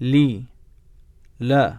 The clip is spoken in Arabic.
لي لا.